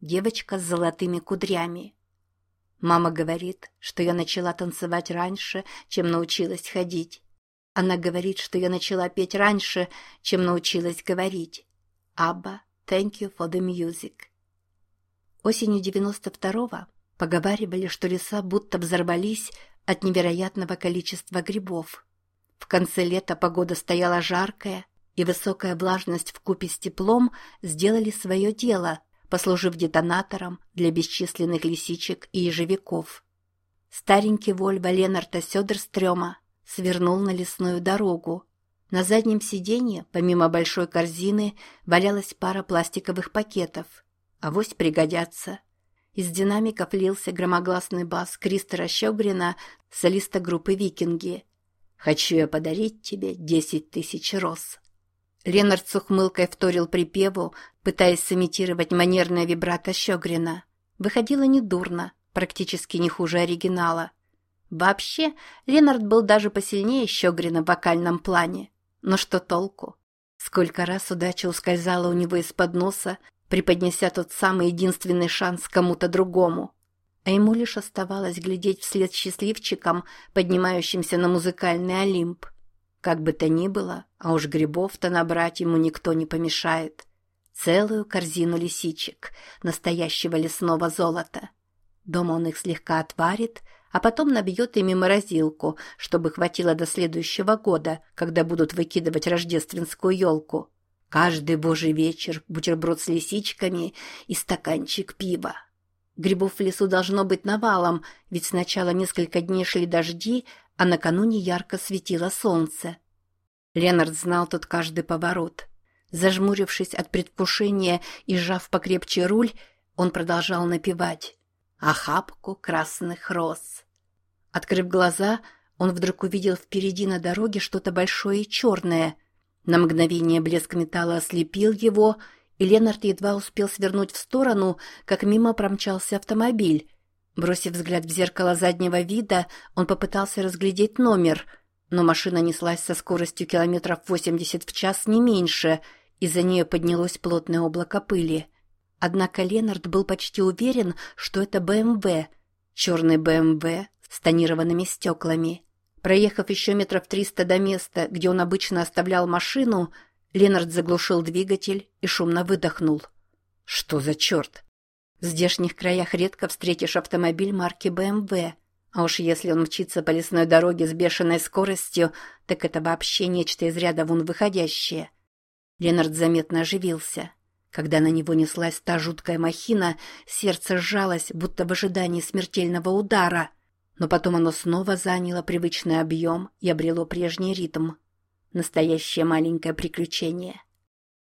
девочка с золотыми кудрями. Мама говорит, что я начала танцевать раньше, чем научилась ходить. Она говорит, что я начала петь раньше, чем научилась говорить. Абба, thank you for the music. Осенью 92-го поговаривали, что леса будто взорвались от невероятного количества грибов. В конце лета погода стояла жаркая, и высокая влажность вкупе с теплом сделали свое дело, послужив детонатором для бесчисленных лисичек и ежевиков. Старенький Вольво Ленарта Сёдерстрёма свернул на лесную дорогу. На заднем сиденье, помимо большой корзины, валялась пара пластиковых пакетов. Авось пригодятся. Из динамиков лился громогласный бас Кристера Щегрина, солиста группы «Викинги». «Хочу я подарить тебе десять тысяч роз». Ленард с ухмылкой вторил припеву, пытаясь сымитировать манерное вибрато Щегрина. Выходило недурно, практически не хуже оригинала. Вообще, Ленард был даже посильнее Щегрина в вокальном плане. Но что толку? Сколько раз удача ускользала у него из-под носа, преподнеся тот самый единственный шанс кому-то другому. А ему лишь оставалось глядеть вслед счастливчикам, поднимающимся на музыкальный Олимп. Как бы то ни было, а уж грибов-то набрать ему никто не помешает. Целую корзину лисичек, настоящего лесного золота. Дома он их слегка отварит, а потом набьет ими морозилку, чтобы хватило до следующего года, когда будут выкидывать рождественскую елку. Каждый божий вечер бутерброд с лисичками и стаканчик пива. Грибов в лесу должно быть навалом, ведь сначала несколько дней шли дожди, а накануне ярко светило солнце. Ленард знал тут каждый поворот. Зажмурившись от предвкушения и сжав покрепче руль, он продолжал напевать «Охапку красных роз». Открыв глаза, он вдруг увидел впереди на дороге что-то большое и черное. На мгновение блеск металла ослепил его, и Ленард едва успел свернуть в сторону, как мимо промчался автомобиль. Бросив взгляд в зеркало заднего вида, он попытался разглядеть номер, но машина неслась со скоростью километров 80 в час не меньше, и за нее поднялось плотное облако пыли. Однако Ленард был почти уверен, что это БМВ, черный БМВ с тонированными стеклами. Проехав еще метров триста до места, где он обычно оставлял машину, Ленард заглушил двигатель и шумно выдохнул. «Что за черт?» В здешних краях редко встретишь автомобиль марки BMW, а уж если он мчится по лесной дороге с бешеной скоростью, так это вообще нечто из ряда вон выходящее. Ленард заметно оживился. Когда на него неслась та жуткая махина, сердце сжалось, будто в ожидании смертельного удара. Но потом оно снова заняло привычный объем и обрело прежний ритм. Настоящее маленькое приключение.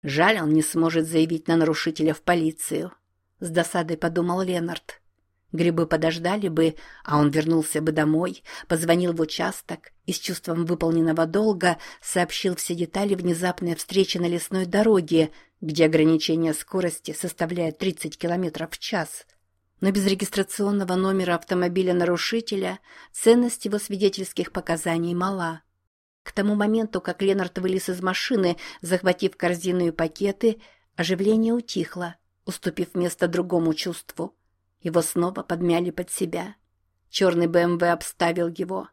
Жаль, он не сможет заявить на нарушителя в полицию. С досадой подумал Ленард. Грибы подождали бы, а он вернулся бы домой, позвонил в участок и с чувством выполненного долга сообщил все детали внезапной встречи на лесной дороге, где ограничение скорости составляет 30 км в час. Но без регистрационного номера автомобиля нарушителя ценность его свидетельских показаний мала. К тому моменту, как Ленард вылез из машины, захватив корзину и пакеты, оживление утихло уступив место другому чувству. Его снова подмяли под себя. Черный БМВ обставил его.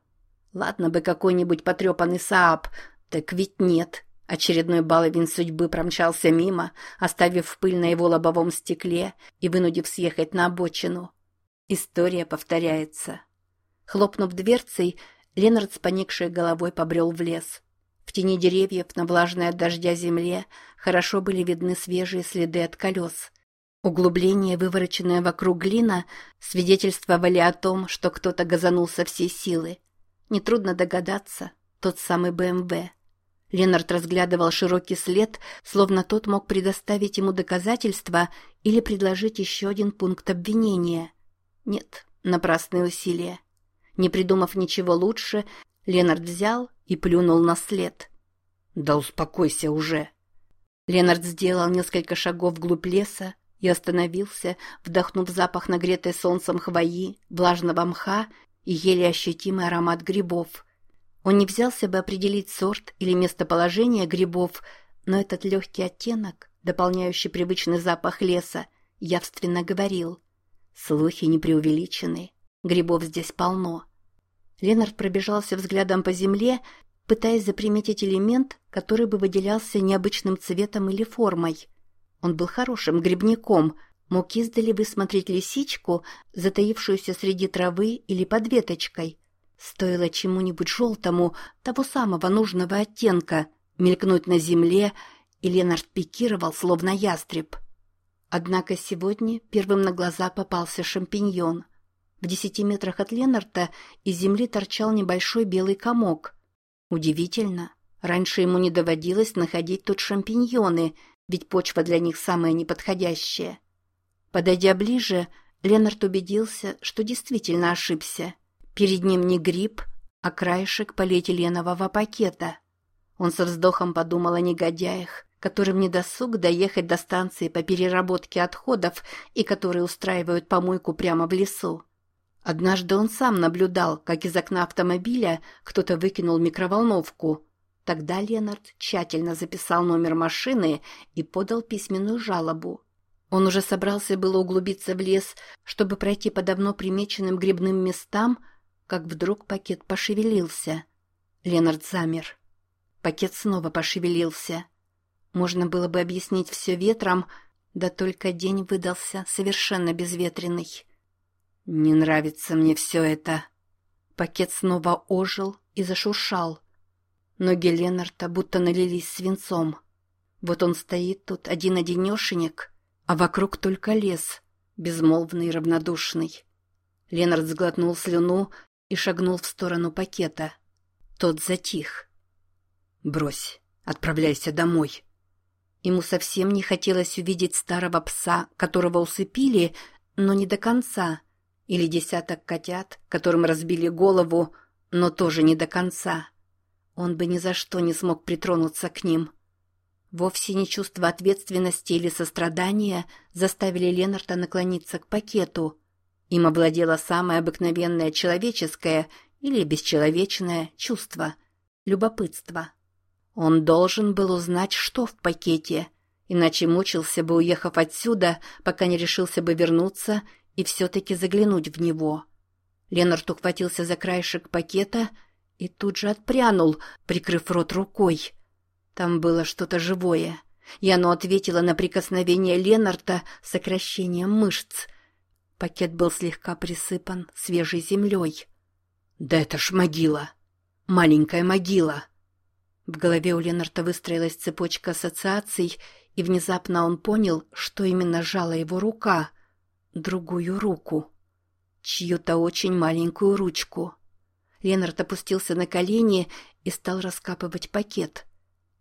Ладно бы какой-нибудь потрепанный Сааб, так ведь нет. Очередной баловин судьбы промчался мимо, оставив пыль на его лобовом стекле и вынудив съехать на обочину. История повторяется. Хлопнув дверцей, Ленард с поникшей головой побрел в лес. В тени деревьев на влажной от дождя земле хорошо были видны свежие следы от колес. Углубление, вывороченное вокруг глина, свидетельствовали о том, что кто-то газанул со всей силы. Нетрудно догадаться, тот самый БМВ. Ленард разглядывал широкий след, словно тот мог предоставить ему доказательства или предложить еще один пункт обвинения. Нет, напрасные усилия. Не придумав ничего лучше, Ленард взял и плюнул на след. «Да успокойся уже!» Ленард сделал несколько шагов вглубь леса, и остановился, вдохнув запах нагретой солнцем хвои, влажного мха и еле ощутимый аромат грибов. Он не взялся бы определить сорт или местоположение грибов, но этот легкий оттенок, дополняющий привычный запах леса, явственно говорил. Слухи не преувеличены. Грибов здесь полно. Ленард пробежался взглядом по земле, пытаясь заприметить элемент, который бы выделялся необычным цветом или формой. Он был хорошим грибником, мог издали высмотреть лисичку, затаившуюся среди травы или под веточкой. Стоило чему-нибудь желтому, того самого нужного оттенка, мелькнуть на земле, и Ленард пикировал, словно ястреб. Однако сегодня первым на глаза попался шампиньон. В десяти метрах от Ленарта из земли торчал небольшой белый комок. Удивительно, раньше ему не доводилось находить тут шампиньоны, ведь почва для них самая неподходящая. Подойдя ближе, Ленард убедился, что действительно ошибся. Перед ним не гриб, а краешек полиэтиленового пакета. Он со вздохом подумал о негодяях, которым не досуг доехать до станции по переработке отходов и которые устраивают помойку прямо в лесу. Однажды он сам наблюдал, как из окна автомобиля кто-то выкинул микроволновку. Тогда Ленард тщательно записал номер машины и подал письменную жалобу. Он уже собрался было углубиться в лес, чтобы пройти по давно примеченным грибным местам, как вдруг пакет пошевелился. Ленард замер. Пакет снова пошевелился. Можно было бы объяснить все ветром, да только день выдался совершенно безветренный. «Не нравится мне все это». Пакет снова ожил и зашуршал. Ноги Ленарта будто налились свинцом. Вот он стоит тут один-одинешенек, а вокруг только лес, безмолвный и равнодушный. Ленард сглотнул слюну и шагнул в сторону пакета. Тот затих. «Брось, отправляйся домой», Ему совсем не хотелось увидеть старого пса, которого усыпили, но не до конца, или десяток котят, которым разбили голову, но тоже не до конца. Он бы ни за что не смог притронуться к ним. Вовсе не чувство ответственности или сострадания заставили Ленарта наклониться к пакету. Им овладело самое обыкновенное человеческое или бесчеловечное чувство – любопытство. Он должен был узнать, что в пакете, иначе мучился бы, уехав отсюда, пока не решился бы вернуться и все-таки заглянуть в него. Ленард ухватился за краешек пакета и тут же отпрянул, прикрыв рот рукой. Там было что-то живое, и оно ответило на прикосновение Ленарта сокращением мышц. Пакет был слегка присыпан свежей землей. «Да это ж могила! Маленькая могила!» В голове у Ленарта выстроилась цепочка ассоциаций, и внезапно он понял, что именно жала его рука. Другую руку. Чью-то очень маленькую ручку. Ленард опустился на колени и стал раскапывать пакет.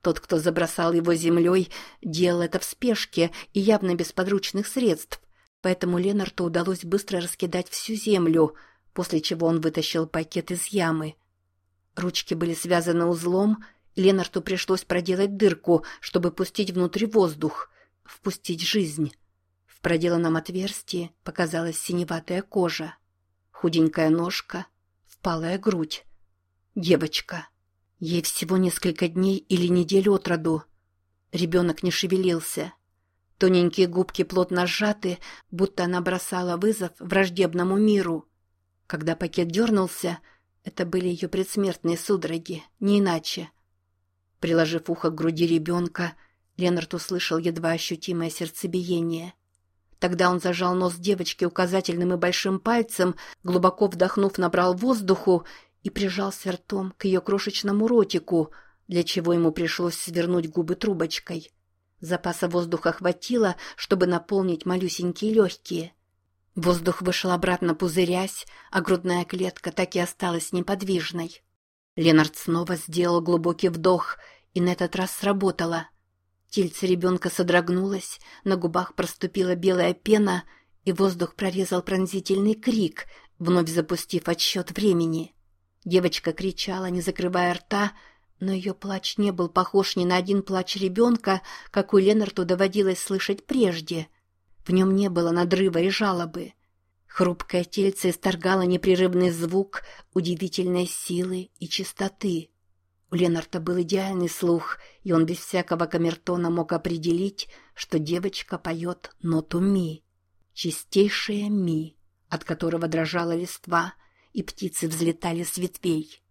Тот, кто забросал его землей, делал это в спешке и явно без подручных средств, поэтому Ленарту удалось быстро раскидать всю землю, после чего он вытащил пакет из ямы. Ручки были связаны узлом, Ленарту пришлось проделать дырку, чтобы пустить внутрь воздух, впустить жизнь. В проделанном отверстии показалась синеватая кожа, худенькая ножка, впалая грудь. Девочка. Ей всего несколько дней или недель от роду. Ребенок не шевелился. Тоненькие губки плотно сжаты, будто она бросала вызов враждебному миру. Когда пакет дернулся, это были ее предсмертные судороги, не иначе — Приложив ухо к груди ребенка, Ленард услышал едва ощутимое сердцебиение. Тогда он зажал нос девочки указательным и большим пальцем, глубоко вдохнув, набрал воздуху и прижался ртом к ее крошечному ротику, для чего ему пришлось свернуть губы трубочкой. Запаса воздуха хватило, чтобы наполнить малюсенькие легкие. Воздух вышел обратно пузырясь, а грудная клетка так и осталась неподвижной. Ленард снова сделал глубокий вдох, и на этот раз сработало. Тельце ребенка содрогнулось, на губах проступила белая пена, и воздух прорезал пронзительный крик, вновь запустив отсчет времени. Девочка кричала, не закрывая рта, но ее плач не был похож ни на один плач ребенка, какой Ленарту доводилось слышать прежде. В нем не было надрыва и жалобы. Хрупкое тельце исторгало непрерывный звук удивительной силы и чистоты. У Ленарта был идеальный слух, и он без всякого камертона мог определить, что девочка поет ноту ми. Чистейшее ми, от которого дрожала листва, и птицы взлетали с ветвей.